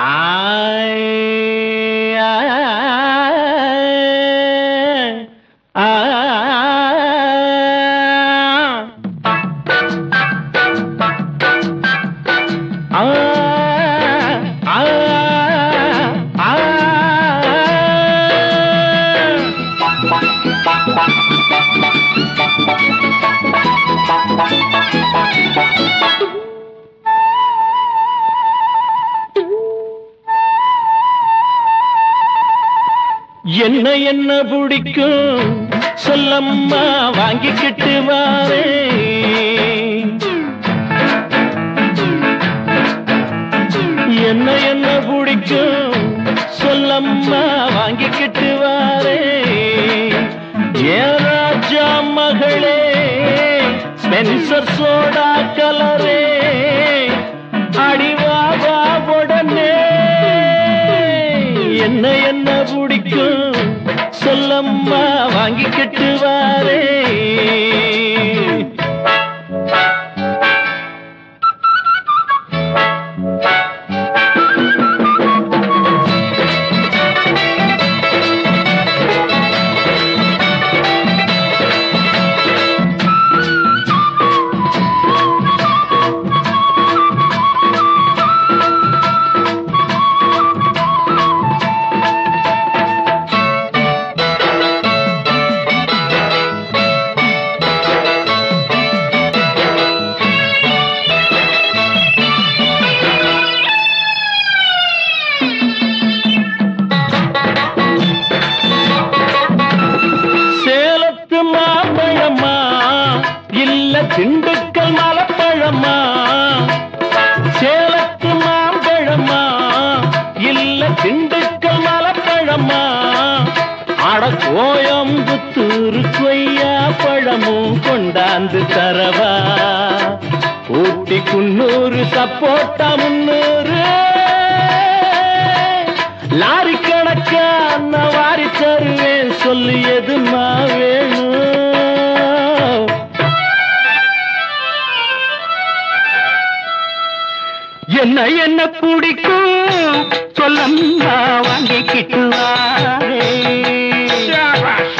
I என்ன என்ன பிடிக்கும்? சொல்லம்மா வாங்கிக்கிட்டு வாரே. என்ன என்ன பிடிக்கும்? சொல்லம்மா வாங்கிக்கிட்டு வாரே. ஏன் ராஜா மகளே ஸ்பென்சர் சோடா கலரே என்ன என்ன பிடிக்கும்? சொல்லம்மா வாங்கிக்கிட்டு வாரே இல்ல திண்டுக்கல் மலப்பழமா? சேலத்து மாம்பழமா? இல்ல திண்டுக்கல் மலப்பழமா? அட கோயம்புத்தூர் கொய்யா பழமும் கொண்டாந்து தரவா? ஊட்டி குன்னூறு சப்போட்டா முன்னூறு என்ன என்ன பிடிக்கும்? சொல்லம்மா வாங்கிக்கிட்டு வாரே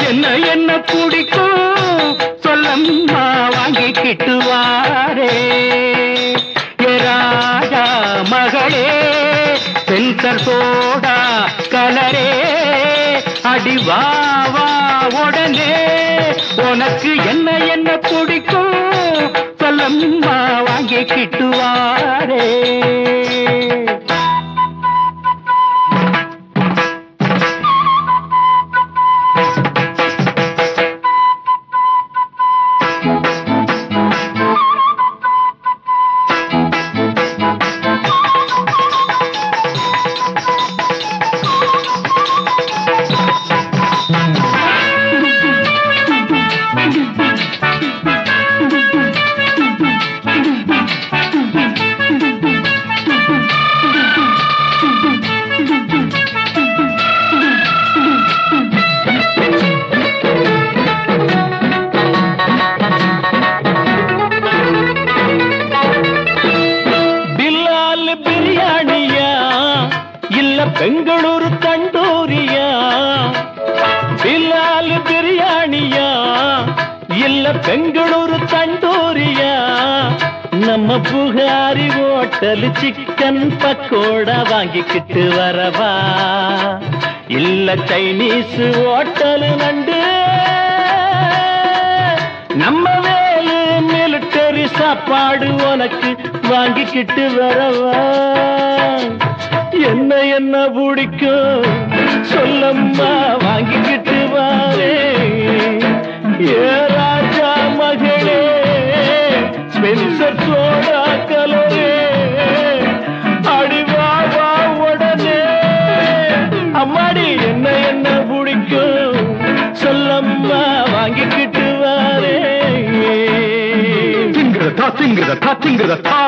என்ன என்ன பிடிக்கும்? சொல்லம்மா வாங்கிக்கிட்டு வாரே ராஜா மகளே சென்சர் சோடா கலரே. அடிவாவா உடனே. உனக்கு என்ன என்ன பிடிக்கும்? சொல்லம்மா வாங்கிக்கிட்டு வாரே இல்ல பெங்களூரு தண்டூரியா? பில்லால் பிரியாணியா? இல்ல பெங்களூரு தண்டூரியா? நம்ம புகாரி ஓட்டல் சிக்கன் பக்கோடா வாங்கிக்கிட்டு வரவா? இல்ல சைனீஸ் ஓட்டல் நண்டு? நம்ம வேலு மிலிட்டரி சாப்பாடு உனக்கு வாங்கிக்கிட்டு வரவா? என்ன என்ன பிடிக்கும்? சொல்லம்மா வாங்கிக்கிட்டு வாரே. ஏ ராஜா மகளே ஸ்பென்சர் சோடா கலரே. அடிவாவா உடனே. அம்மாடி என்ன என்ன பிடிக்கும்? சொல்லம்மா வாங்கிக்கிட்டு வாரே. திங்கிறதா திங்கிறதா திங்கிறதா?